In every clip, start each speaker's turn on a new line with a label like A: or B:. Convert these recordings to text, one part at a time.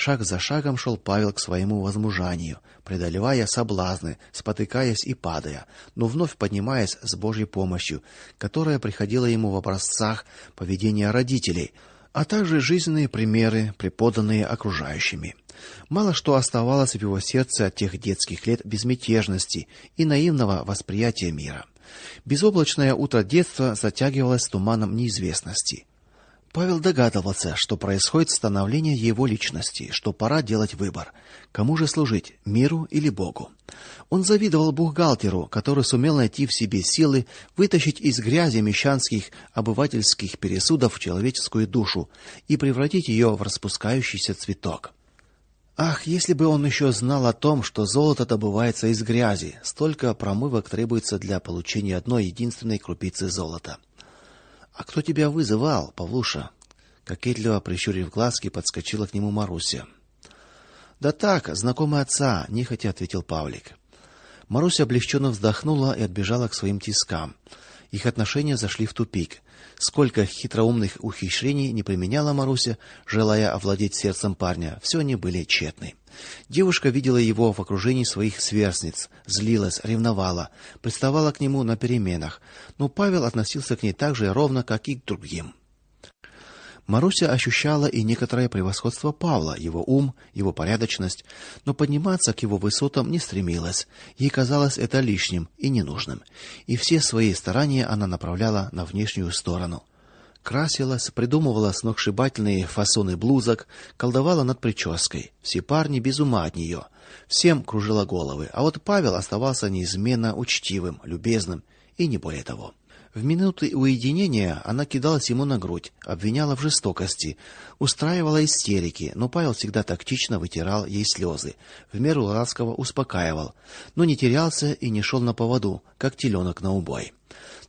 A: Шаг за шагом шел Павел к своему возмужанию, преодолевая соблазны, спотыкаясь и падая, но вновь поднимаясь с Божьей помощью, которая приходила ему в образцах поведения родителей, а также жизненные примеры, преподанные окружающими. Мало что оставалось в его сердце от тех детских лет безмятежности и наивного восприятия мира. Безоблачное утро детства затягивалось туманом неизвестности. Павел догадывался, что происходит становление его личности, что пора делать выбор: кому же служить, миру или Богу. Он завидовал бухгалтеру, который сумел найти в себе силы вытащить из грязи мещанских обывательских пересудов человеческую душу и превратить ее в распускающийся цветок. Ах, если бы он еще знал о том, что золото добывается из грязи, столько промывок требуется для получения одной единственной крупицы золота. А кто тебя вызывал, Павлуша? Кокетливо прищурив глазки, подскочила к нему Маруся. Да так, знакомый отца, нехотя ответил Павлик. Маруся облегченно вздохнула и отбежала к своим тискам. Их отношения зашли в тупик. Сколько хитроумных ухищрений не применяла Маруся, желая овладеть сердцем парня, все они были тщетны. Девушка видела его в окружении своих сверстниц, злилась, ревновала, приставала к нему на переменах, но Павел относился к ней так же ровно, как и к другим. Маруся ощущала и некоторое превосходство Павла, его ум, его порядочность, но подниматься к его высотам не стремилась. Ей казалось это лишним и ненужным, и все свои старания она направляла на внешнюю сторону красилась, придумывала сногсшибательные фасоны блузок, колдовала над прической. Все парни без ума от нее. Всем кружила головы, а вот Павел оставался неизменно учтивым, любезным и не более того. В минуты уединения она кидалась ему на грудь, обвиняла в жестокости, устраивала истерики, но Павел всегда тактично вытирал ей слезы, в меру ласково успокаивал, но не терялся и не шел на поводу, как теленок на убой.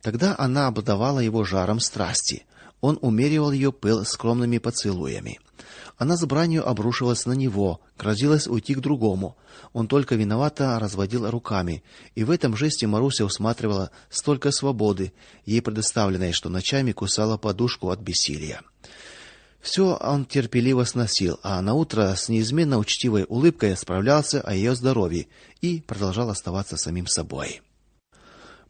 A: Тогда она обдавала его жаром страсти. Он умеривал ее пыл скромными поцелуями. Она с бранью обрушилась на него, грозилась уйти к другому. Он только виновато разводил руками, и в этом жесте Маруся усматривала столько свободы, ей предоставленной, что ночами кусала подушку от бессилия. Все он терпеливо сносил, а на утро с неизменно учтивой улыбкой справлялся о ее здоровье и продолжал оставаться самим собой.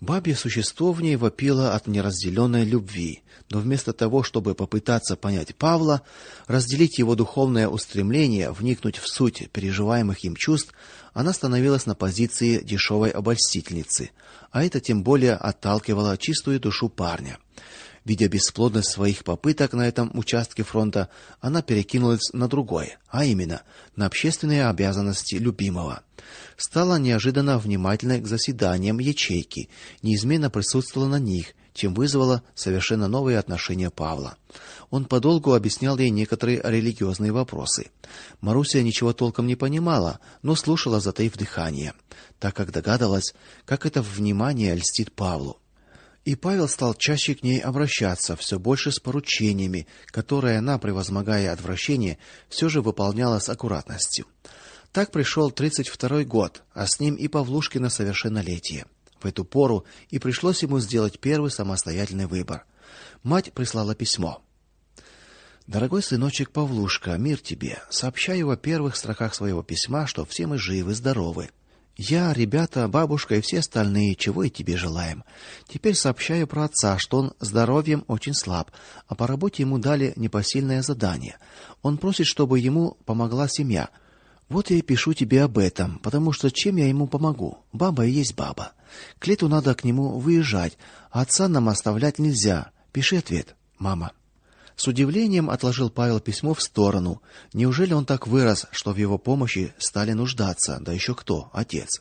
A: Бабье существо в ней вопило от неразделенной любви, но вместо того, чтобы попытаться понять Павла, разделить его духовное устремление, вникнуть в суть переживаемых им чувств, она становилась на позиции дешевой обольстительницы, а это тем более отталкивало чистую душу парня. Видя бесплодность своих попыток на этом участке фронта, она перекинулась на другое, а именно на общественные обязанности любимого. Стала неожиданно внимательной к заседаниям ячейки, неизменно присутствовала на них, чем вызвало совершенно новые отношения Павла. Он подолгу объяснял ей некоторые религиозные вопросы. Маруся ничего толком не понимала, но слушала, затаив дыхание, так как догадывалась, как это внимание льстит Павлу. И Павел стал чаще к ней обращаться, все больше с поручениями, которые она, превозмогая отвращение, все же выполняла с аккуратностью. Так пришел тридцать второй год, а с ним и Павлушкино совершеннолетие. В эту пору и пришлось ему сделать первый самостоятельный выбор. Мать прислала письмо. Дорогой сыночек Павлушка, мир тебе. Сообщаю во первых строках своего письма, что все мы живы, здоровы. Я, ребята, бабушка и все остальные, чего и тебе желаем. Теперь сообщаю про отца, что он здоровьем очень слаб, а по работе ему дали непосильное задание. Он просит, чтобы ему помогла семья. Вот я и пишу тебе об этом, потому что чем я ему помогу? Баба и есть баба. К лету надо к нему выезжать, а отца нам оставлять нельзя. Пиши ответ. Мама. С удивлением отложил Павел письмо в сторону. Неужели он так вырос, что в его помощи стали нуждаться? Да еще кто? Отец.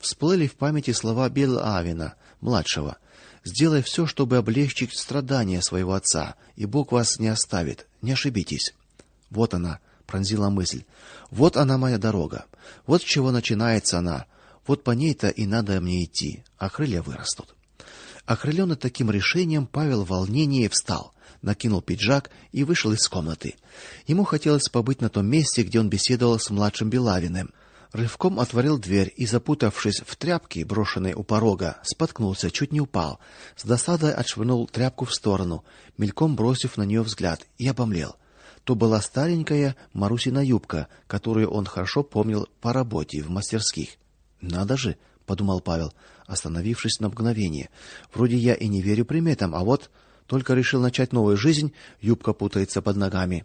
A: Всплыли в памяти слова Авина, младшего: "Сделай все, чтобы облегчить страдания своего отца, и Бог вас не оставит. Не ошибитесь". Вот она, пронзила мысль. Вот она моя дорога. Вот с чего начинается она. Вот по ней-то и надо мне идти, а крылья вырастут. Окрыленный таким решением, Павел в волнении встал накинул пиджак и вышел из комнаты. Ему хотелось побыть на том месте, где он беседовал с младшим Белавиным. Рывком отворил дверь и, запутавшись в тряпке, брошенной у порога, споткнулся, чуть не упал. С досадой отшвырнул тряпку в сторону, мельком бросив на нее взгляд, и обомлел. то была старенькая Марусина юбка, которую он хорошо помнил по работе в мастерских. Надо же, подумал Павел, остановившись на мгновение. Вроде я и не верю приметам, а вот только решил начать новую жизнь, юбка путается под ногами.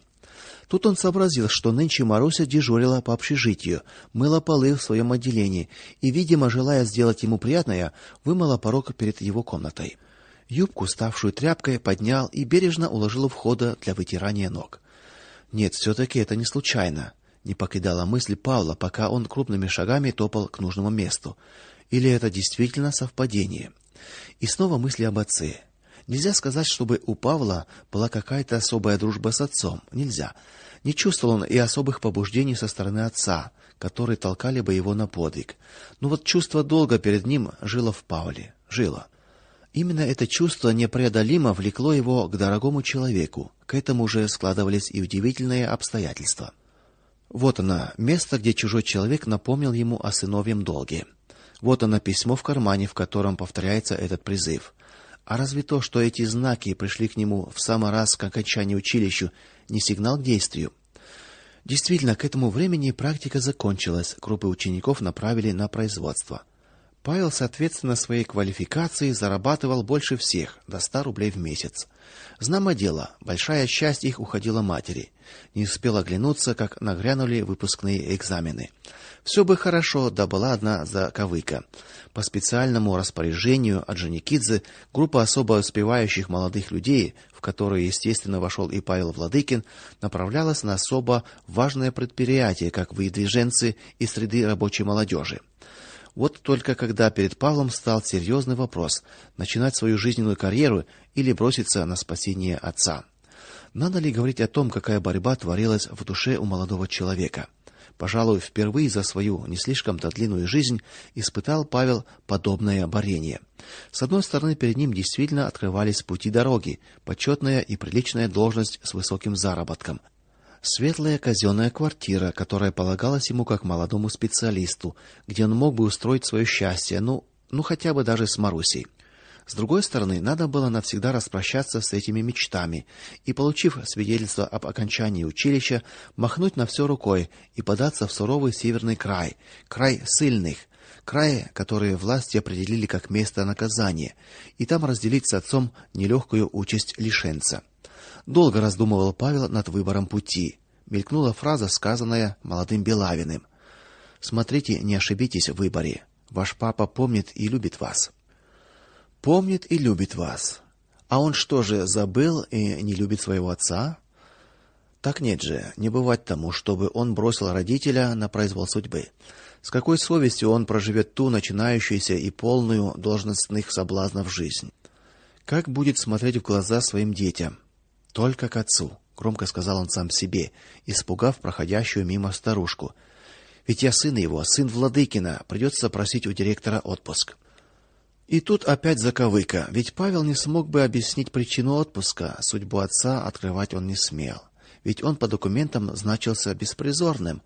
A: Тут он сообразил, что нынче Маруся дежурила по общежитию, мыла полы в своем отделении и, видимо, желая сделать ему приятное, вымыла порог перед его комнатой. Юбку, ставшую тряпкой, поднял и бережно уложил у входа для вытирания ног. Нет, все таки это не случайно. Не покидала мысль Павла, пока он крупными шагами топал к нужному месту. Или это действительно совпадение? И снова мысли об отце. Нельзя сказать, чтобы у Павла была какая-то особая дружба с отцом. Нельзя. Не чувствовал он и особых побуждений со стороны отца, которые толкали бы его на подвиг. Но вот чувство долга перед ним жило в Павле, жило. Именно это чувство непреодолимо влекло его к дорогому человеку. К этому же складывались и удивительные обстоятельства. Вот оно, место, где чужой человек напомнил ему о сыновьем долге. Вот оно письмо в кармане, в котором повторяется этот призыв. А разве то, что эти знаки пришли к нему в самый раз к окончанию училища, не сигнал к действию? Действительно, к этому времени практика закончилась, группы учеников направили на производство. Павел, соответственно, своей квалификации зарабатывал больше всех, до 100 рублей в месяц. Знамо дело, большая часть их уходила матери. Не успел оглянуться, как нагрянули выпускные экзамены. Все бы хорошо, да была одна заковыка. По специальному распоряжению от Женикидзе группа особо успевающих молодых людей, в которую, естественно, вошел и Павел Владыкин, направлялась на особо важное предприятие, как выдвиженцы из среды рабочей молодежи. Вот только когда перед Павлом стал серьезный вопрос: начинать свою жизненную карьеру или броситься на спасение отца. Надо ли говорить о том, какая борьба творилась в душе у молодого человека? Пожалуй, впервые за свою не слишком-то длинную жизнь испытал Павел подобное борение. С одной стороны, перед ним действительно открывались пути дороги, почетная и приличная должность с высоким заработком, светлая казенная квартира, которая полагалась ему как молодому специалисту, где он мог бы устроить свое счастье, ну, ну хотя бы даже с Марусей. С другой стороны, надо было навсегда распрощаться с этими мечтами и, получив свидетельство об окончании училища, махнуть на все рукой и податься в суровый северный край, край сильных, край, который власти определили как место наказания, и там разделить с отцом нелегкую участь лишенца. Долго раздумывал Павел над выбором пути. Мелькнула фраза, сказанная молодым Белавиным. Смотрите, не ошибитесь в выборе. Ваш папа помнит и любит вас. Помнит и любит вас. А он что же, забыл и не любит своего отца? Так нет же, не бывать тому, чтобы он бросил родителя на произвол судьбы. С какой совестью он проживет ту начинающуюся и полную должностных соблазнов жизнь? Как будет смотреть в глаза своим детям? Только к отцу, громко сказал он сам себе, испугав проходящую мимо старушку. Ведь я сын его, сын Владыкина, придется просить у директора отпуск. И тут опять заковыка, ведь Павел не смог бы объяснить причину отпуска, судьбу отца открывать он не смел. Ведь он по документам значился беспризорным.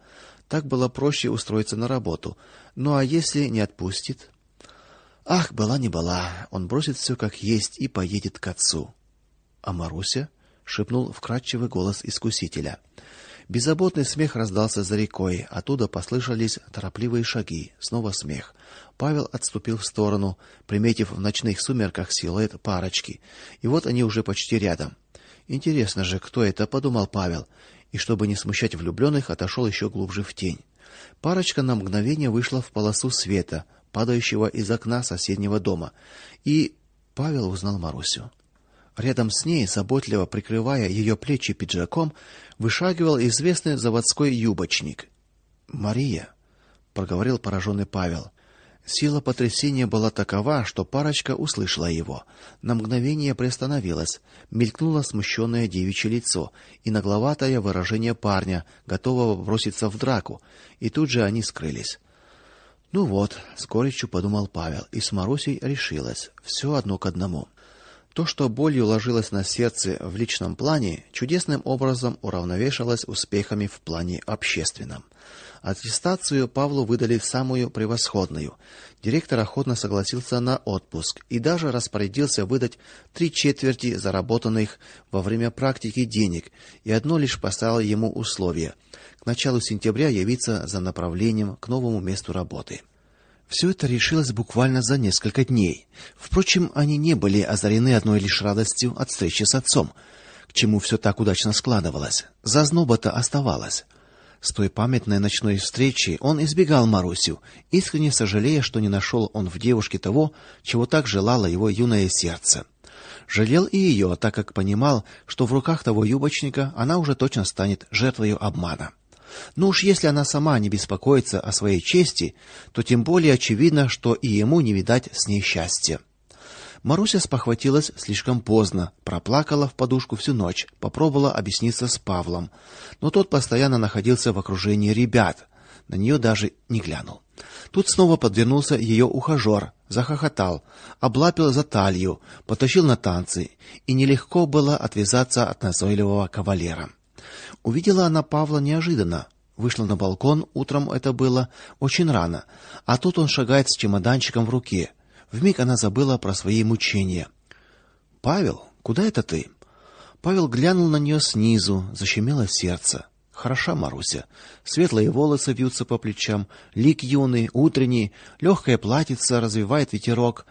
A: Так было проще устроиться на работу. Ну а если не отпустит? Ах, была не была. Он бросит все как есть и поедет к отцу. А Маруся шепнул вкрадчивый голос искусителя. Беззаботный смех раздался за рекой, оттуда послышались торопливые шаги, снова смех. Павел отступил в сторону, приметив в ночных сумерках силуэт парочки. И вот они уже почти рядом. Интересно же, кто это, подумал Павел, и чтобы не смущать влюбленных, отошел еще глубже в тень. Парочка на мгновение вышла в полосу света, падающего из окна соседнего дома, и Павел узнал Марусю. Рядом с ней, заботливо прикрывая ее плечи пиджаком, вышагивал известный заводской юбочник. "Мария", проговорил пораженный Павел. Сила потрясения была такова, что парочка услышала его. На мгновение приостановилась, мелькнуло смущенное девичье лицо и нагловатое выражение парня, готового броситься в драку, и тут же они скрылись. Ну вот, с горечью подумал Павел, и с Марусей решилась. Все одно к одному. То, что болью ложилось на сердце в личном плане, чудесным образом уравновешивалось успехами в плане общественном. Аттестацию Павлу выдали самую превосходную. Директор охотно согласился на отпуск и даже распорядился выдать три четверти заработанных во время практики денег, и одно лишь поставил ему условие: к началу сентября явиться за направлением к новому месту работы. Все это решилось буквально за несколько дней. Впрочем, они не были озарены одной лишь радостью от встречи с отцом, к чему все так удачно складывалось. Зазноба-то оставалась. С той памятной ночной встречи он избегал Марусю, искренне сожалея, что не нашел он в девушке того, чего так желало его юное сердце. Жалел и ее, так как понимал, что в руках того юбочника она уже точно станет жертвой обмана. Ну уж если она сама не беспокоится о своей чести, то тем более очевидно, что и ему не видать с ней счастья. Маруся спохватилась слишком поздно, проплакала в подушку всю ночь, попробовала объясниться с Павлом, но тот постоянно находился в окружении ребят, на нее даже не глянул. Тут снова подвернулся ее ухажер, захохотал, облапил за талию, потащил на танцы, и нелегко было отвязаться от назойливого кавалера. Увидела она Павла неожиданно, вышла на балкон, утром это было очень рано, а тут он шагает с чемоданчиком в руке. Вмиг она забыла про свои мучения. Павел, куда это ты? Павел глянул на нее снизу, защемило сердце. Хороша Маруся. Светлые волосы вьются по плечам, лик юный, утренний, легкое платьице развивает ветерок,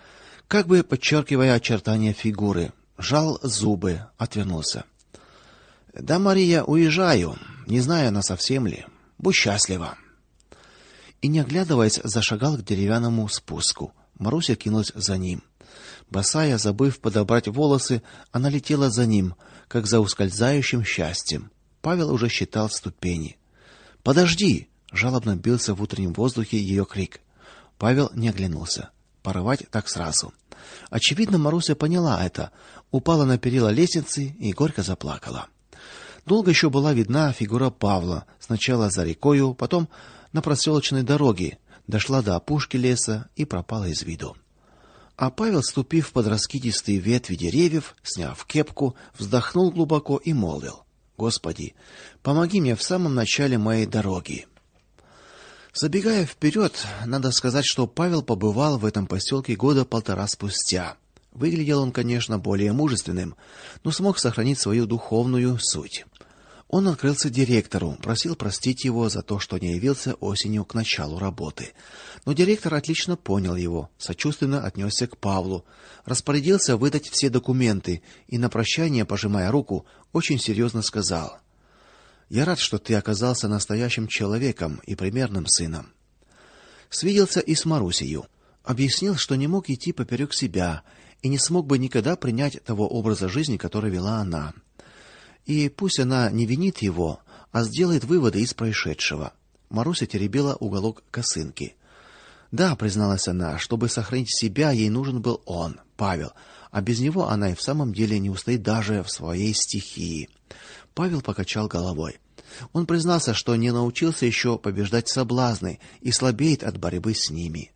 A: как бы подчеркивая очертания фигуры. Жал зубы, отвернулся. Да, Мария, уезжаю. Не знаю, она совсем ли. Будь счастлива. И не оглядываясь, зашагал к деревянному спуску. Маруся кинулась за ним. Босая, забыв подобрать волосы, она летела за ним, как за ускользающим счастьем. Павел уже считал ступени. "Подожди!" жалобно бился в утреннем воздухе ее крик. Павел не оглянулся. Порывать так сразу. Очевидно, Маруся поняла это, упала на перила лестницы и горько заплакала. Долго еще была видна фигура Павла, сначала за рекою, потом на проселочной дороге, дошла до опушки леса и пропала из виду. А Павел, ступив под раскидистые ветви деревьев, сняв кепку, вздохнул глубоко и молвил: "Господи, помоги мне в самом начале моей дороги". Забегая вперед, надо сказать, что Павел побывал в этом поселке года полтора спустя. Выглядел он, конечно, более мужественным, но смог сохранить свою духовную суть. Он открылся директору, просил простить его за то, что не явился осенью к началу работы. Но директор отлично понял его, сочувственно отнесся к Павлу, распорядился выдать все документы и на прощание, пожимая руку, очень серьезно сказал: "Я рад, что ты оказался настоящим человеком и примерным сыном". Свиделся и с Марусею, объяснил, что не мог идти поперек себя и не смог бы никогда принять того образа жизни, который вела она. И пусть она не винит его, а сделает выводы из происшедшего. Маруся теребила уголок косынки. Да, призналась она, чтобы сохранить себя, ей нужен был он, Павел, а без него она и в самом деле не устоит даже в своей стихии. Павел покачал головой. Он признался, что не научился еще побеждать соблазны и слабеет от борьбы с ними.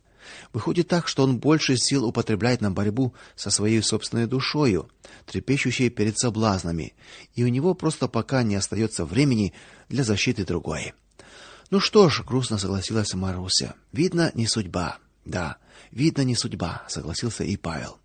A: Выходит так, что он больше сил употребляет на борьбу со своей собственной душою, трепещущей перед соблазнами, и у него просто пока не остается времени для защиты другой. Ну что ж, грустно согласилась Маруся. Видно, не судьба. Да, видно, не судьба, согласился и Павел.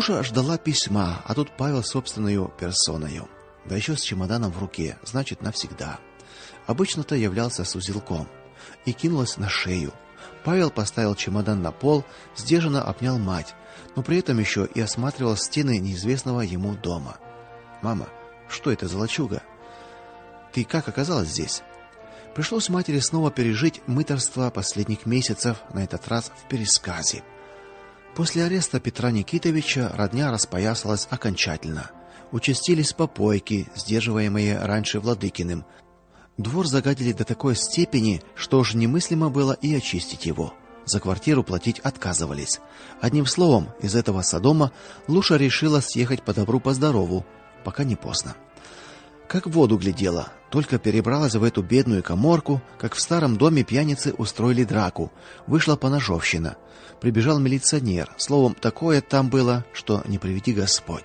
A: Луша ждала письма, а тут Павел собственной персоною, да еще с чемоданом в руке, значит, навсегда. Обычно-то являлся с узелком и кинулась на шею. Павел поставил чемодан на пол, сдержанно обнял мать, но при этом еще и осматривал стены неизвестного ему дома. Мама, что это за лачуга? Ты как оказалась здесь? Пришлось матери снова пережить мытарство последних месяцев, на этот раз в пересказе. После ареста Петра Никитовича родня распоясалась окончательно. Участились попойки, сдерживаемые раньше Владыкиным. Двор загадили до такой степени, что уж немыслимо было и очистить его. За квартиру платить отказывались. Одним словом, из этого Содома Луша решила съехать по добру по здорову, пока не поздно. Как в воду глядела, только перебралась в эту бедную каморку, как в старом доме пьяницы устроили драку. Вышла поножовщина. Прибежал милиционер. Словом, такое там было, что не приведи Господь.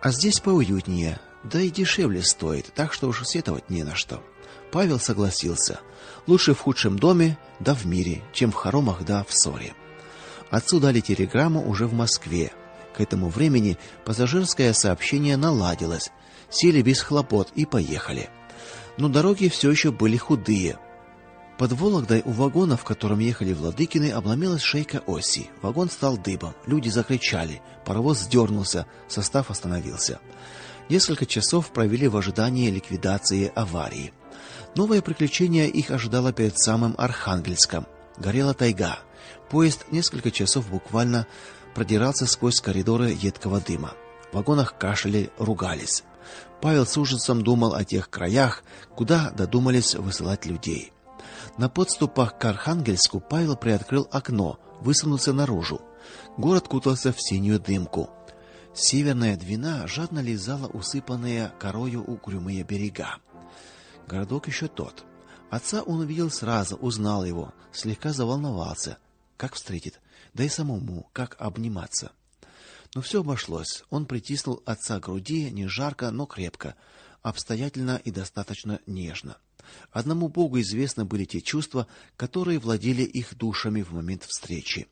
A: А здесь поуютнее, да и дешевле стоит, так что уж сетовать не на что. Павел согласился. Лучше в худшем доме, да в мире, чем в хоромах да в ссоре. Отцу дали телеграмму уже в Москве. К этому времени пассажирское сообщение наладилось. Сели без хлопот и поехали. Но дороги все еще были худые. Под Вологдой у вагона, в котором ехали Владыкины, обломилась шейка оси. Вагон стал дыбом. Люди закричали. Паровоз сдернулся, состав остановился. Несколько часов провели в ожидании ликвидации аварии. Новое приключение их ожидало перед самым Архангельском. Горела тайга. Поезд несколько часов буквально продирался сквозь коридоры едкого дыма. В вагонах кашляли, ругались. Павел с ужасом думал о тех краях, куда додумались высылать людей. На подступах к Архангельску Павел приоткрыл окно, высунулся наружу. Город кутался в синюю дымку. Северная Двина жадно лизала усыпанные корою угрюмые берега. Городок еще тот. Отца он увидел сразу, узнал его, слегка заволновался, как встретит, да и самому как обниматься. Но все обошлось. Он притиснул отца к груди, не жарко, но крепко, обстоятельно и достаточно нежно. Одному Богу известны были те чувства, которые владели их душами в момент встречи.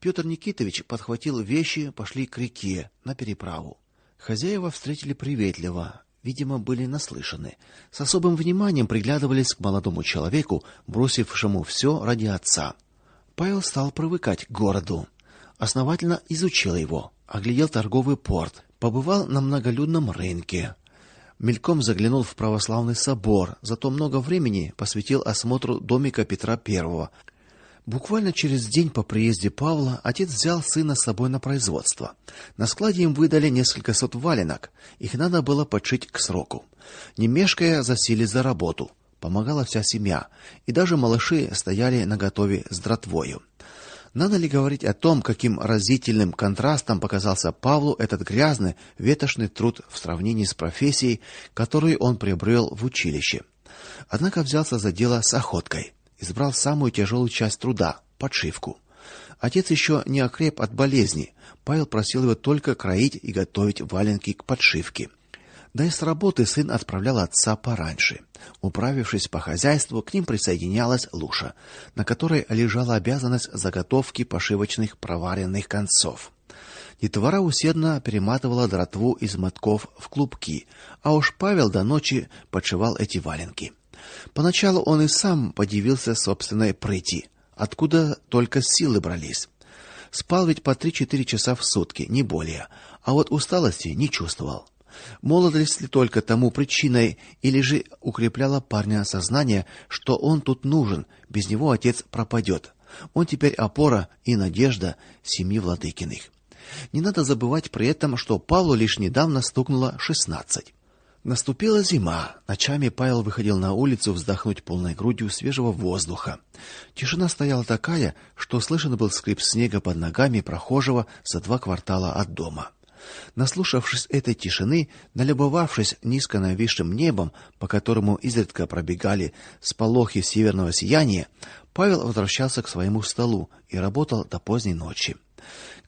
A: Петр Никитович подхватил вещи, пошли к реке на переправу. Хозяева встретили приветливо, видимо, были наслышаны. С особым вниманием приглядывались к молодому человеку, бросившему все ради отца. Павел стал привыкать к городу, основательно изучил его, оглядел торговый порт, побывал на многолюдном рынке, мельком заглянул в православный собор, зато много времени посвятил осмотру домика Петра I, Буквально через день по приезде Павла отец взял сына с собой на производство. На складе им выдали несколько сот валенок. Их надо было подшить к сроку. Не мешкая, засели за работу. Помогала вся семья, и даже малыши стояли наготове с дратвою. Надо ли говорить о том, каким разительным контрастом показался Павлу этот грязный, ветошный труд в сравнении с профессией, которую он приобрел в училище. Однако взялся за дело с охоткой избрал самую тяжелую часть труда подшивку. Отец еще не окреп от болезни. Павел просил его только кроить и готовить валенки к подшивке. Да и с работы сын отправлял отца пораньше. Управившись по хозяйству, к ним присоединялась Луша, на которой лежала обязанность заготовки пошивочных проваренных концов. Детвора усердно перематывала дротву из мотков в клубки, а уж Павел до ночи подшивал эти валенки. Поначалу он и сам подивился собственной прыти, откуда только силы брались. Спал ведь по три-четыре часа в сутки, не более, а вот усталости не чувствовал. Молодость ли только тому причиной, или же укрепляло парня сознание, что он тут нужен, без него отец пропадет. Он теперь опора и надежда семьи Владыкиных. Не надо забывать при этом, что Павлу лишь недавно стукнуло шестнадцать. Наступила зима. Ночами Павел выходил на улицу вздохнуть полной грудью свежего воздуха. Тишина стояла такая, что слышен был скрип снега под ногами прохожего за два квартала от дома. Наслушавшись этой тишины, налюбовавшись низко нависшим небом, по которому изредка пробегали сполохи северного сияния, Павел возвращался к своему столу и работал до поздней ночи.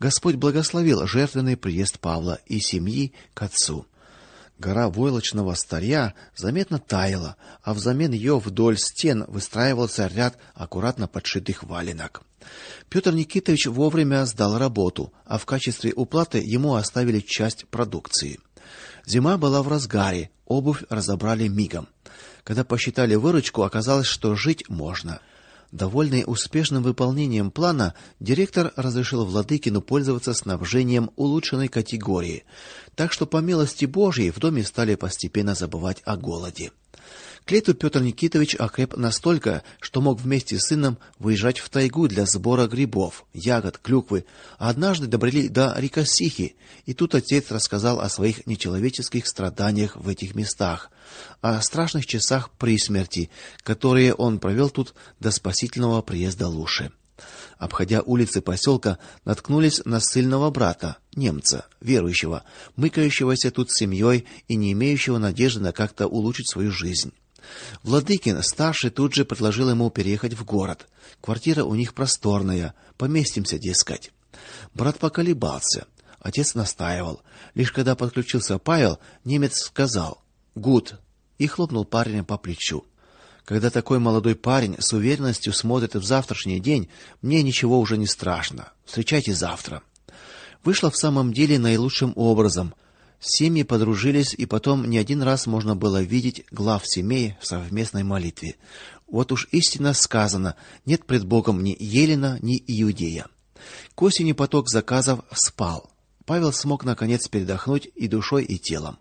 A: Господь благословил жертвенный приезд Павла и семьи к отцу. Гора войлочного старья заметно таяла, а взамен ее вдоль стен выстраивался ряд аккуратно подшитых валенок. Петр Никитович вовремя сдал работу, а в качестве уплаты ему оставили часть продукции. Зима была в разгаре, обувь разобрали мигом. Когда посчитали выручку, оказалось, что жить можно. Довольный успешным выполнением плана, директор разрешил Владыкину пользоваться снабжением улучшенной категории. Так что по милости Божьей в доме стали постепенно забывать о голоде. К лету Петр Никитович окреп настолько, что мог вместе с сыном выезжать в тайгу для сбора грибов, ягод, клюквы. Однажды добрели до Рикосихи, и тут отец рассказал о своих нечеловеческих страданиях в этих местах, о страшных часах при смерти, которые он провел тут до спасительного приезда Луши. Обходя улицы поселка, наткнулись на сильного брата, немца, верующего, мыкающегося тут с семьей и не имеющего надежды на как-то улучшить свою жизнь. Владыкин старший тут же предложил ему переехать в город. Квартира у них просторная, поместимся, дескать. Брат поколебался. Отец настаивал. Лишь когда подключился Павел, немец сказал: "Гуд" и хлопнул парня по плечу. Когда такой молодой парень с уверенностью смотрит в завтрашний день, мне ничего уже не страшно. Встречайте завтра. Вышло в самом деле наилучшим образом. Семьи подружились, и потом не один раз можно было видеть глав семей в совместной молитве. Вот уж истинно сказано: нет пред Богом ни Елена, ни Иудея. К осени поток заказов спал. Павел смог наконец передохнуть и душой, и телом.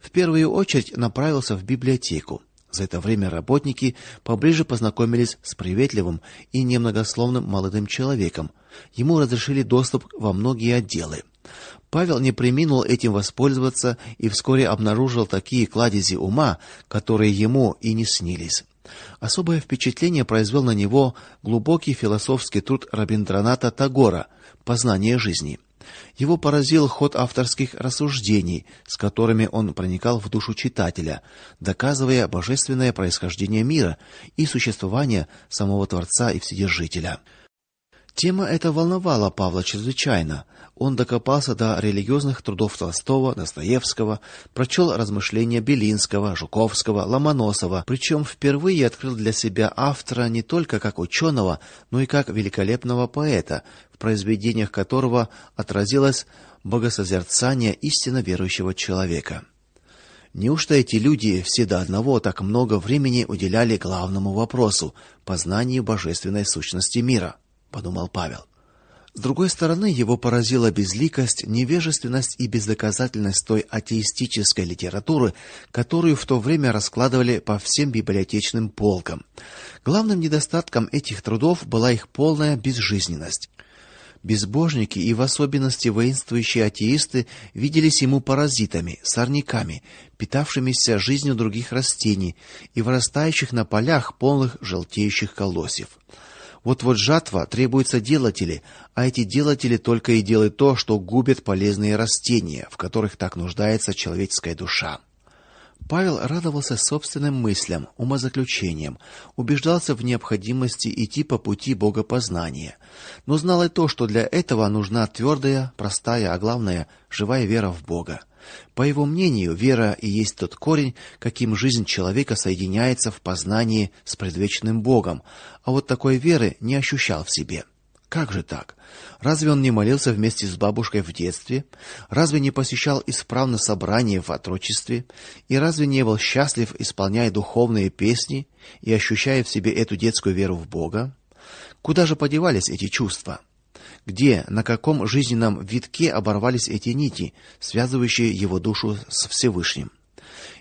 A: В первую очередь направился в библиотеку. За это время работники поближе познакомились с приветливым и немногословным молодым человеком. Ему разрешили доступ во многие отделы. Павел не преминул этим воспользоваться и вскоре обнаружил такие кладези ума, которые ему и не снились. Особое впечатление произвел на него глубокий философский труд Рабиндраната Тагора Познание жизни. Его поразил ход авторских рассуждений, с которыми он проникал в душу читателя, доказывая божественное происхождение мира и существование самого Творца и Вседержителя. Тема эта волновала Павла чрезвычайно. Он докопался до религиозных трудов Толстого, Достоевского, прочел размышления Белинского, Жуковского, Ломоносова, причем впервые открыл для себя автора не только как ученого, но и как великолепного поэта, в произведениях которого отразилось богосозерцание истинно верующего человека. Неужто эти люди все до одного так много времени уделяли главному вопросу познанию божественной сущности мира? подумал Павел. С другой стороны, его поразила безликость, невежественность и бездоказательность той атеистической литературы, которую в то время раскладывали по всем библиотечным полкам. Главным недостатком этих трудов была их полная безжизненность. Безбожники и в особенности воинствующие атеисты виделись ему паразитами, сорняками, питавшимися жизнью других растений и вырастающих на полях полных желтеющих колосьев. Вот-вот жатва требуются делатели, а эти делатели только и делают то, что губят полезные растения, в которых так нуждается человеческая душа. Павел радовался собственным мыслям, умозаключениям, убеждался в необходимости идти по пути богопознания, но знал и то, что для этого нужна твердая, простая, а главное живая вера в Бога. По его мнению, вера и есть тот корень, каким жизнь человека соединяется в познании с предвечным Богом. А вот такой веры не ощущал в себе. Как же так? Разве он не молился вместе с бабушкой в детстве? Разве не посещал исправно собрания в отрочестве? И разве не был счастлив, исполняя духовные песни и ощущая в себе эту детскую веру в Бога? Куда же подевались эти чувства? Где, на каком жизненном витке оборвались эти нити, связывающие его душу с Всевышним?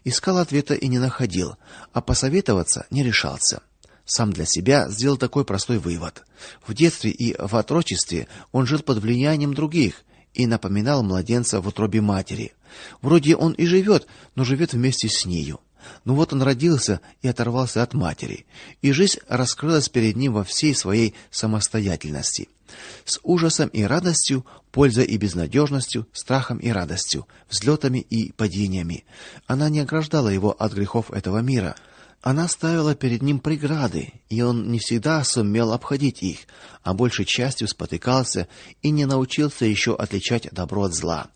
A: Искал ответа и не находил, а посоветоваться не решался. Сам для себя сделал такой простой вывод. В детстве и в отрочестве он жил под влиянием других и напоминал младенца в утробе матери. Вроде он и живет, но живет вместе с нею. Но вот он родился и оторвался от матери, и жизнь раскрылась перед ним во всей своей самостоятельности. С ужасом и радостью, пользой и безнадежностью, страхом и радостью, взлетами и падениями. Она не ограждала его от грехов этого мира. Она ставила перед ним преграды, и он не всегда сумел обходить их, а большей частью спотыкался и не научился еще отличать добро от зла.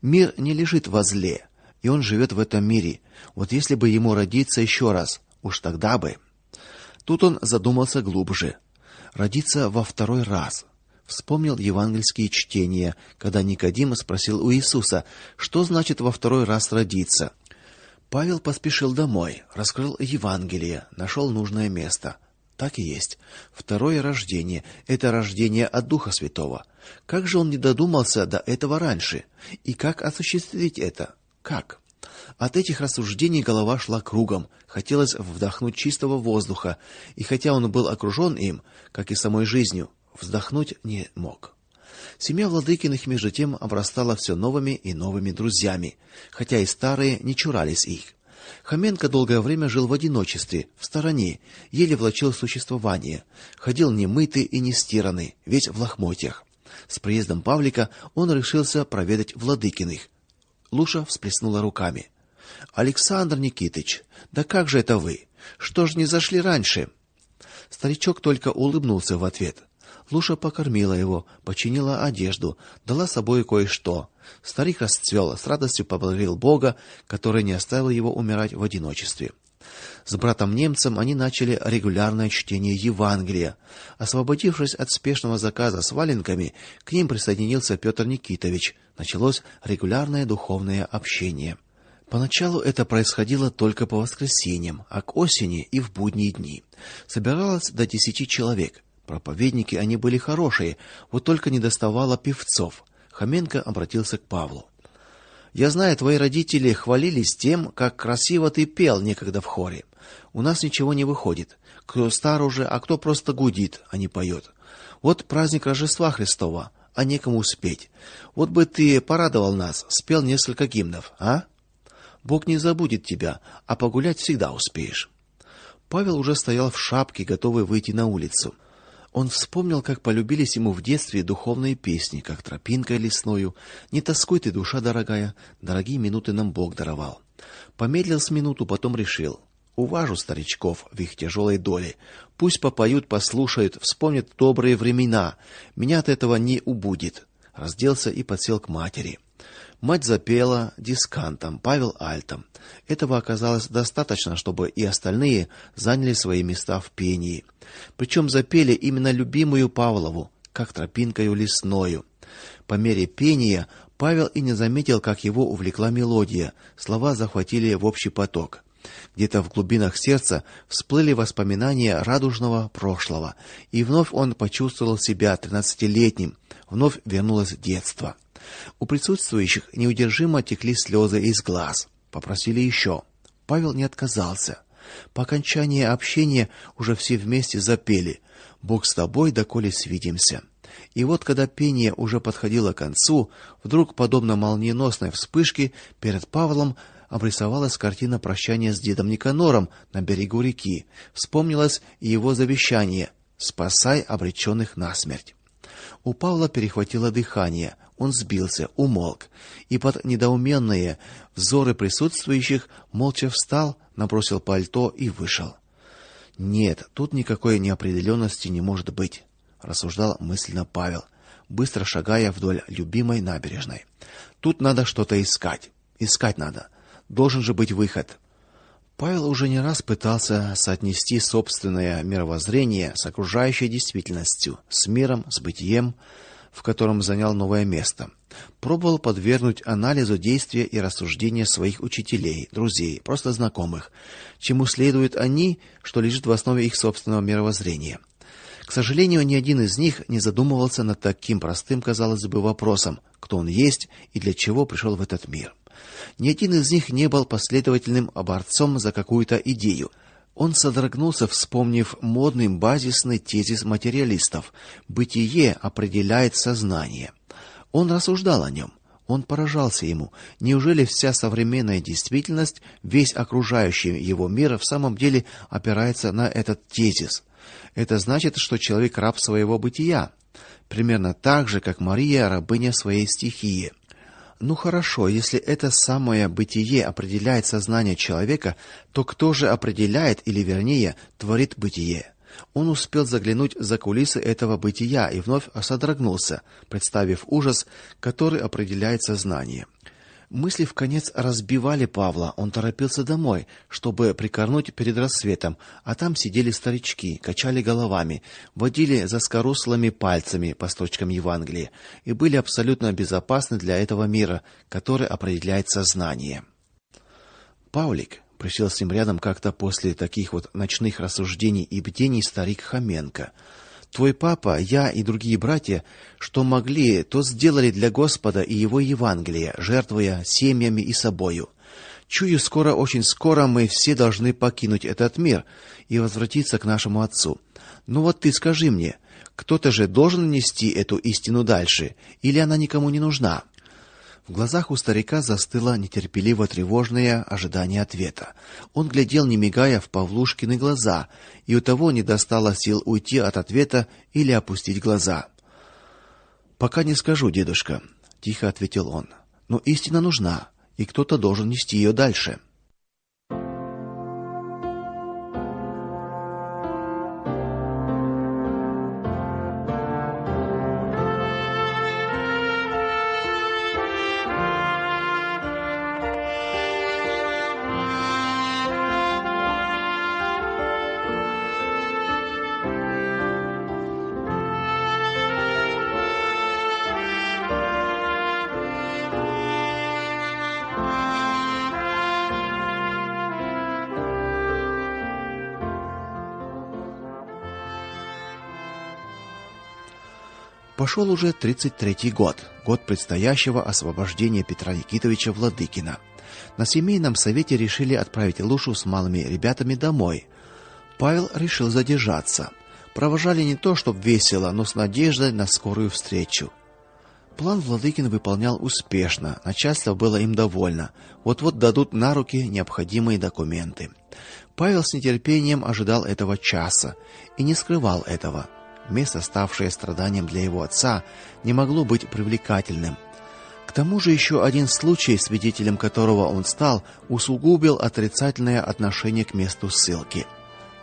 A: Мир не лежит во зле, и он живет в этом мире. Вот если бы ему родиться еще раз, уж тогда бы. Тут он задумался глубже. Родиться во второй раз. Вспомнил евангельские чтения, когда Никодим спросил у Иисуса, что значит во второй раз родиться. Павел поспешил домой, раскрыл Евангелие, нашел нужное место. Так и есть. Второе рождение это рождение от Духа Святого. Как же он не додумался до этого раньше? И как осуществить это? Как? От этих рассуждений голова шла кругом, хотелось вдохнуть чистого воздуха, и хотя он был окружен им, как и самой жизнью, вздохнуть не мог. Семья Владыкиных между тем обрастала все новыми и новыми друзьями, хотя и старые не чурались их. Хоменко долгое время жил в одиночестве, в стороне, еле влачил существование, ходил немытый и не стиранный, весь в лохмотьях. С приездом Павлика он решился проведать Владыкиных. Луша всплеснула руками. Александр Никитич, да как же это вы? Что ж не зашли раньше? Старичок только улыбнулся в ответ. Луша покормила его, починила одежду, дала с собой кое-что. Старик расцвел, с радостью поблагодарил Бога, который не оставил его умирать в одиночестве. С братом-немцем они начали регулярное чтение Евангелия. Освободившись от спешного заказа с валенками, к ним присоединился Петр Никитович. Началось регулярное духовное общение. Поначалу это происходило только по воскресеньям, а к осени и в будние дни. Собиралось до десяти человек. Проповедники они были хорошие, вот только недоставало певцов. Хоменко обратился к Павлу. Я знаю, твои родители хвалились тем, как красиво ты пел некогда в хоре. У нас ничего не выходит. Кто стар уже, а кто просто гудит, а не поет. Вот праздник Рождества Христова, а некому спеть. Вот бы ты порадовал нас, спел несколько гимнов, а? Бог не забудет тебя, а погулять всегда успеешь. Павел уже стоял в шапке, готовый выйти на улицу. Он вспомнил, как полюбились ему в детстве духовные песни, как тропинкой лесною, не тоскуй ты, душа дорогая, дорогие минуты нам Бог даровал. Помедлил с минуту, потом решил: уважу старичков в их тяжелой доле. Пусть попоют, послушают, вспомнят добрые времена. Меня от этого не убудет. Разделся и подсел к матери. Мать запела дискантом, Павел альтом. Этого оказалось достаточно, чтобы и остальные заняли свои места в пении. Причем запели именно любимую Павлову, как тропинкою лесною. По мере пения Павел и не заметил, как его увлекла мелодия. Слова захватили в общий поток. Где-то в глубинах сердца всплыли воспоминания радужного прошлого, и вновь он почувствовал себя тринадцатилетним, вновь вернулось детство. У присутствующих неудержимо текли слезы из глаз. Попросили еще. Павел не отказался. По окончании общения уже все вместе запели: "Бог с тобой, доколе свидимся". И вот когда пение уже подходило к концу, вдруг, подобно молниеносной вспышке, перед Павлом обрисовалась картина прощания с дедом Никанором на берегу реки. Вспомнилось и его завещание: "Спасай обреченных на смерть". У Павла перехватило дыхание. Он сбился, умолк, и под недоуменные взоры присутствующих молча встал, набросил пальто и вышел. Нет, тут никакой неопределенности не может быть, рассуждал мысленно Павел, быстро шагая вдоль любимой набережной. Тут надо что-то искать. Искать надо. Должен же быть выход. Павел уже не раз пытался соотнести собственное мировоззрение с окружающей действительностью, с миром, с бытием, в котором занял новое место. Пробовал подвергнуть анализу действия и рассуждения своих учителей, друзей, просто знакомых, чему следуют они, что лежит в основе их собственного мировоззрения. К сожалению, ни один из них не задумывался над таким простым, казалось бы, вопросом: кто он есть и для чего пришел в этот мир. Ни один из них не был последовательным борцом за какую-то идею. Он содрогнулся, вспомнив модный базисный тезис материалистов: бытие определяет сознание. Он рассуждал о нем. Он поражался ему. Неужели вся современная действительность, весь окружающий его мир в самом деле опирается на этот тезис? Это значит, что человек раб своего бытия, примерно так же, как Мария рабыня своей стихии. Ну хорошо, если это самое бытие определяет сознание человека, то кто же определяет или вернее творит бытие? Он успел заглянуть за кулисы этого бытия и вновь содрогнулся, представив ужас, который определяет сознание. Мысли в конец разбивали Павла. Он торопился домой, чтобы прикорнуть перед рассветом, а там сидели старички, качали головами, водили за скорослыми пальцами по строчкам Евангелия и были абсолютно безопасны для этого мира, который определяет сознание. Павлик присел с ним рядом как-то после таких вот ночных рассуждений и бдений старик Хоменко. Твой папа, я и другие братья, что могли, то сделали для Господа и его Евангелия, жертвуя семьями и собою. Чую, скоро, очень скоро мы все должны покинуть этот мир и возвратиться к нашему отцу. Ну вот ты скажи мне, кто-то же должен нести эту истину дальше, или она никому не нужна? В глазах у старика застыло нетерпеливо тревожное ожидание ответа. Он глядел не мигая в Павлушкины глаза, и у того не достало сил уйти от ответа или опустить глаза. Пока не скажу, дедушка, тихо ответил он. Но истина нужна и кто-то должен нести ее дальше. Пошел уже 33-й год, год предстоящего освобождения Петра Никитовича Владыкина. На семейном совете решили отправить Лушу с малыми ребятами домой. Павел решил задержаться. Провожали не то, чтобы весело, но с надеждой на скорую встречу. План Владыкин выполнял успешно, начальство было им довольно. Вот-вот дадут на руки необходимые документы. Павел с нетерпением ожидал этого часа и не скрывал этого место, ставшее страданием для его отца, не могло быть привлекательным. К тому же еще один случай, свидетелем которого он стал, усугубил отрицательное отношение к месту ссылки.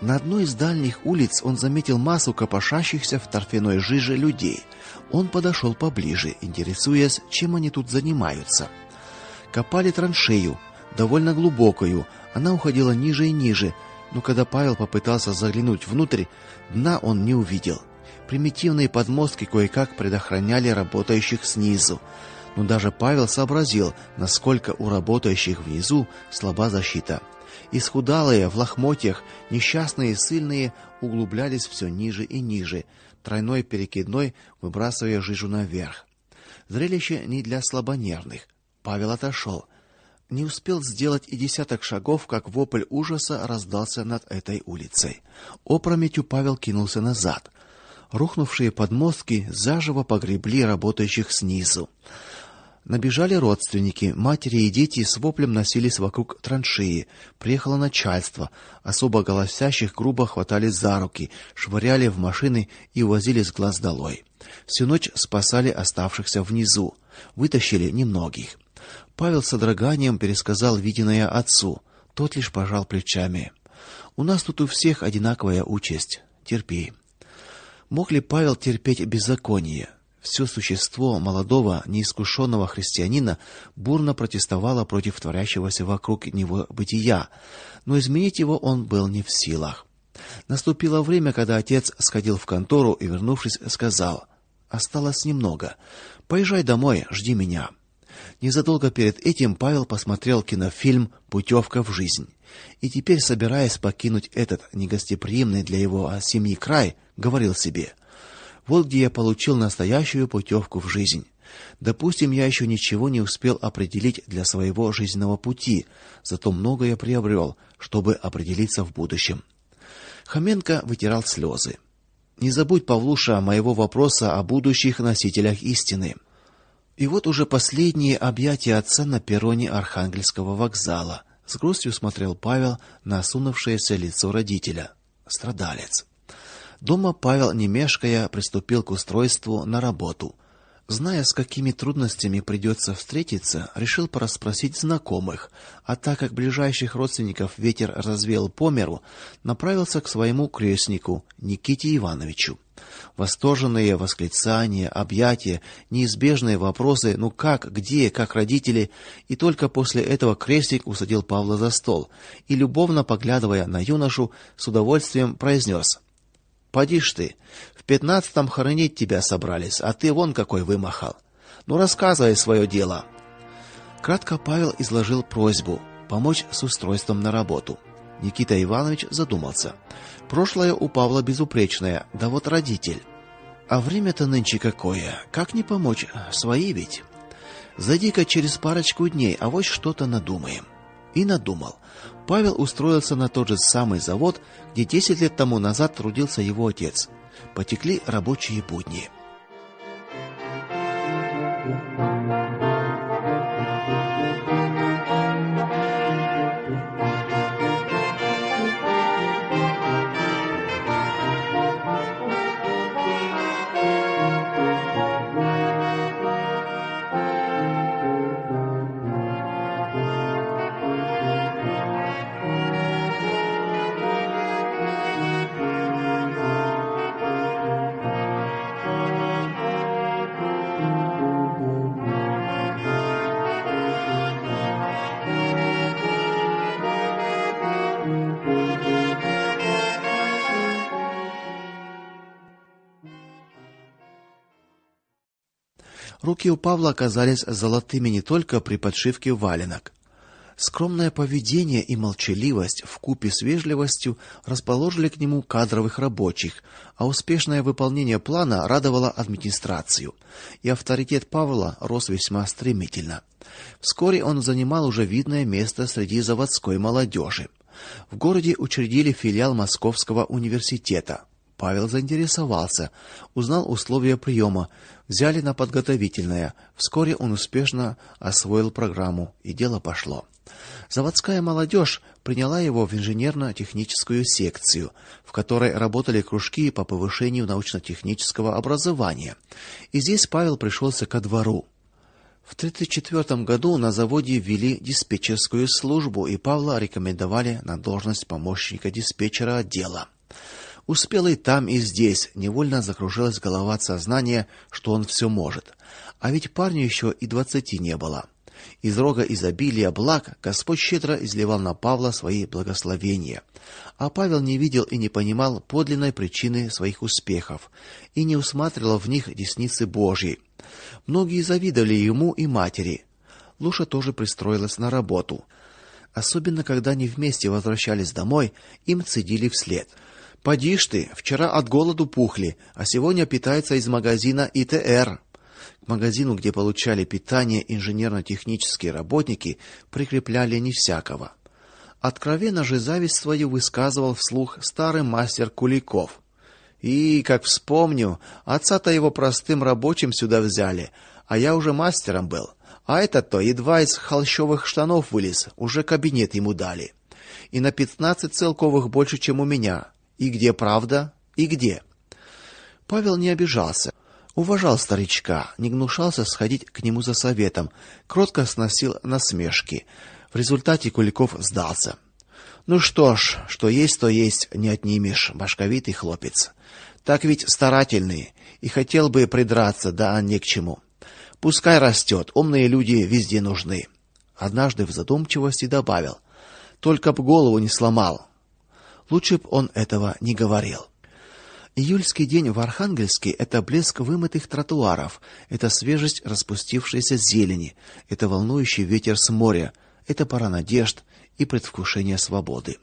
A: На одной из дальних улиц он заметил массу копошащихся в торфяной жиже людей. Он подошел поближе, интересуясь, чем они тут занимаются. Копали траншею, довольно глубокую, она уходила ниже и ниже, но когда Павел попытался заглянуть внутрь, дна он не увидел. Примитивные подмостки кое-как предохраняли работающих снизу, но даже Павел сообразил, насколько у работающих внизу слаба защита. Исхудалые в лохмотьях, несчастные и сильные углублялись все ниже и ниже, тройной перекидной выбрасывая жижу наверх. Зрелище не для слабонервных. Павел отошел. Не успел сделать и десяток шагов, как вопль ужаса раздался над этой улицей. Опрометью Павел кинулся назад. Рухнувшие подмостки заживо погребли работающих снизу. Набежали родственники, матери и дети с воплем носились вокруг траншеи. Приехало начальство, особо голосящих грубо хватали за руки, швыряли в машины и увозили с глаз долой. Всю ночь спасали оставшихся внизу, вытащили немногих. Павел с содроганием пересказал виденное отцу. Тот лишь пожал плечами. У нас тут у всех одинаковая участь. Терпи. Мог ли Павел терпеть беззаконие? Все существо молодого, неискушенного христианина бурно протестовало против творящегося вокруг него бытия, но изменить его он был не в силах. Наступило время, когда отец сходил в контору и, вернувшись, сказал: "Осталось немного. Поезжай домой, жди меня". Незадолго перед этим Павел посмотрел кинофильм Путевка в жизнь. И теперь, собираясь покинуть этот негостеприимный для его семьи край, говорил себе: вот где я получил настоящую путевку в жизнь. Допустим, я еще ничего не успел определить для своего жизненного пути, зато многое приобрел, чтобы определиться в будущем. Хоменко вытирал слезы. Не забудь, Павлуша, моего вопроса о будущих носителях истины. И вот уже последние объятия отца на перроне Архангельского вокзала. С грустью смотрел Павел на осунувшееся лицо родителя. Страдалец. Дома Павел, не мешкая, приступил к устройству на работу. Зная, с какими трудностями придется встретиться, решил порасспросить знакомых, а так как ближайших родственников ветер развеял по миру, направился к своему крестнику Никите Ивановичу. Восторженные восклицания, объятия, неизбежные вопросы: "Ну как, где, как родители?" И только после этого крестник усадил Павла за стол и любовно поглядывая на юношу, с удовольствием произнес: Поди ж ты, в пятнадцатом хоронить тебя собрались, а ты вон какой вымахал. Ну рассказывай свое дело. Кратко Павел изложил просьбу помочь с устройством на работу. Никита Иванович задумался. Прошлое у Павла безупречное, да вот родитель. А время-то нынче какое? Как не помочь? Свои ведь. Зайди-ка через парочку дней, а вот что-то надумаем. И надумал. Павел устроился на тот же самый завод, где 10 лет тому назад трудился его отец. Потекли рабочие будни. Руки у Павла оказались золотыми не только при подшивке валенок. Скромное поведение и молчаливость в купе с вежливостью расположили к нему кадровых рабочих, а успешное выполнение плана радовало администрацию. И авторитет Павла рос весьма стремительно. Вскоре он занимал уже видное место среди заводской молодежи. В городе учредили филиал Московского университета. Павел заинтересовался, узнал условия приема, взяли на подготовительное. Вскоре он успешно освоил программу, и дело пошло. Заводская молодежь приняла его в инженерно-техническую секцию, в которой работали кружки по повышению научно-технического образования. И здесь Павел пришелся ко двору. В 1934 году на заводе ввели диспетчерскую службу, и Павла рекомендовали на должность помощника диспетчера отдела. Успел и там, и здесь, невольно закружилась голова от сознания, что он все может. А ведь парню еще и двадцати не было. Из рога изобилия благ Господь щедро изливал на Павла свои благословения. А Павел не видел и не понимал подлинной причины своих успехов и не усматривал в них десницы Божьей. Многие завидовали ему и матери. Луша тоже пристроилась на работу. Особенно когда они вместе возвращались домой, им цедили вслед: Поди ж ты, вчера от голоду пухли, а сегодня питается из магазина ИТР. К магазину, где получали питание инженерно-технические работники, прикрепляли не всякого. Откровенно же зависть свою высказывал вслух старый мастер Куликов. И, как вспомню, отца-то его простым рабочим сюда взяли, а я уже мастером был. А этот-то едва из холщовых штанов вылез, уже кабинет ему дали. И на пятнадцать целковых больше, чем у меня. И где правда? И где? Павел не обижался, уважал старичка, не гнушался сходить к нему за советом, кротко сносил насмешки. В результате Куликов сдался. Ну что ж, что есть, то есть, не отнимешь, башковитый хлопец. Так ведь старательный и хотел бы придраться, да не к чему. Пускай растет, умные люди везде нужны. Однажды в задумчивости добавил: только б голову не сломал. Лучше б он этого не говорил. Июльский день в Архангельске это блеск вымытых тротуаров, это свежесть распустившейся зелени, это волнующий ветер с моря, это пора надежд и предвкушения свободы.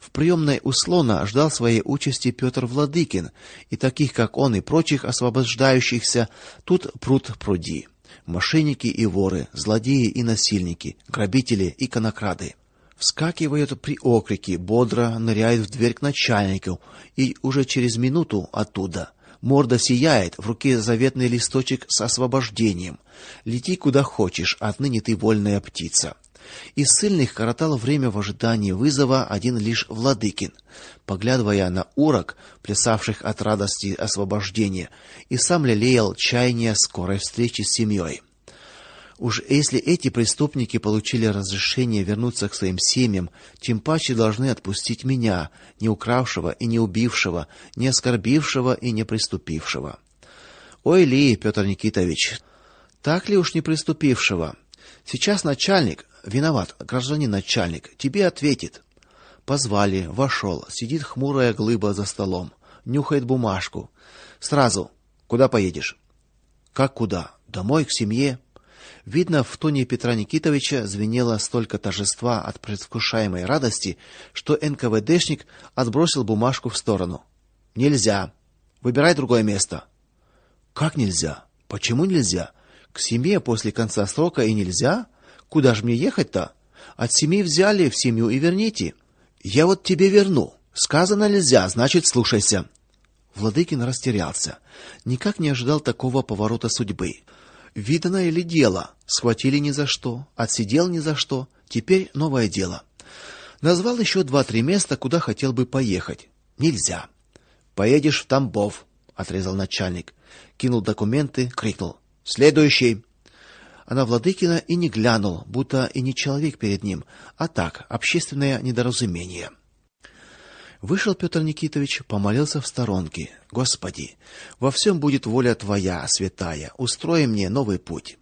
A: В приемной у слона ждал своей участи Петр Владыкин, и таких, как он и прочих освобождающихся, тут пруд пруди. Мошенники и воры, злодеи и насильники, грабители и конокрады вскакивает при окрике, бодро ныряет в дверь к начальнику, и уже через минуту оттуда морда сияет, в руке заветный листочек с освобождением. Лети куда хочешь, отныне ты вольная птица. Из сильных коротал время в ожидании вызова один лишь Владыкин, поглядывая на урок, плясавших от радости освобождения, и сам лелеял чаяние скорой встречи с семьей. Уж если эти преступники получили разрешение вернуться к своим семьям, тем паче должны отпустить меня, не укравшего и не убившего, не оскорбившего и не преступившего. Ой ли, Петр Никитович, так ли уж не преступившего? Сейчас начальник, виноват, гражданин начальник, тебе ответит. Позвали, вошел, сидит хмурая глыба за столом, нюхает бумажку. Сразу: "Куда поедешь?" "Как куда? Домой к семье?" Видно, в тоне Петра Никитовича звенело столько торжества от предвкушаемой радости, что НКВДшник отбросил бумажку в сторону. Нельзя. Выбирай другое место. Как нельзя? Почему нельзя? К семье после конца срока и нельзя? Куда же мне ехать-то? От семьи взяли, в семью и верните. Я вот тебе верну. Сказано нельзя, значит, слушайся. Владыкин растерялся. Никак не ожидал такого поворота судьбы. Видно или дело? Схватили ни за что, отсидел ни за что, теперь новое дело. Назвал еще два-три места, куда хотел бы поехать. Нельзя. Поедешь в Тамбов, отрезал начальник. Кинул документы, крикнул: "Следующий!" А на Владыкина и не глянул, будто и не человек перед ним, а так, общественное недоразумение. Вышел Петр Никитович, помолился в сторонке: "Господи, во всем будет воля твоя, святая. Устрой мне новый путь".